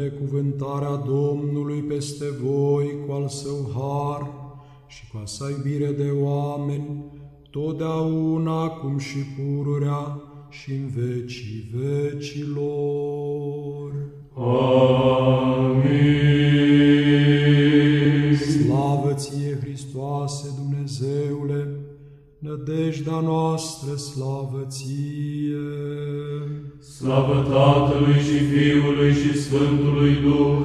binecuvântarea Domnului peste voi cu al său har și cu a sa iubire de oameni, totdeauna cum și pururea și în vecii vecilor. Amin. Slavă ție, Hristoase Dumnezeule, nădejdea noastră, slavă ție! Slavă Tatălui și Fiului și Sfântului Duh,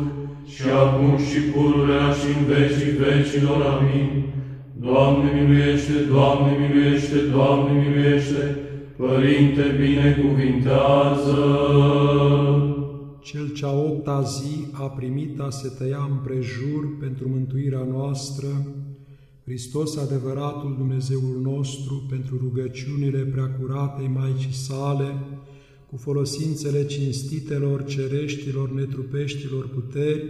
și acum și pururea și în vecii vecilor. Amin. Doamne miluiește, Doamne miluiește, Doamne miluiește, Părinte binecuvintează! Cel ce-a opta zi a primit a se tăia împrejur pentru mântuirea noastră, Hristos adevăratul Dumnezeul nostru, pentru rugăciunile preacuratei Maicii sale, cu folosințele cinstitelor, cereștilor, netrupeștilor puteri,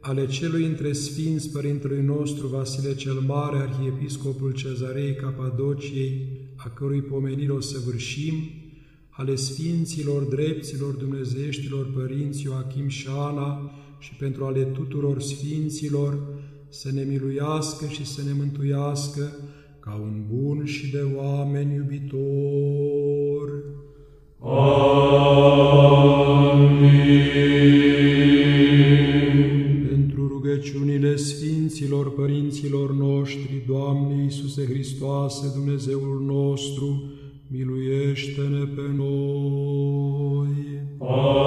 ale celui între Sfinți Părintelui nostru Vasile cel Mare, Arhiepiscopul Cezarei Capadociei, a cărui pomenire o săvârșim, ale Sfinților, Drepților, Dumnezeieștilor Părinți Ioachim și Ana și pentru ale tuturor Sfinților, să ne miluiască și să ne mântuiască ca un bun și de oameni iubitor. Pentru rugăciunile Sfinților Părinților noștri, Doamne Iisuse Hristoase, Dumnezeul nostru, miluiește-ne pe noi. Amin.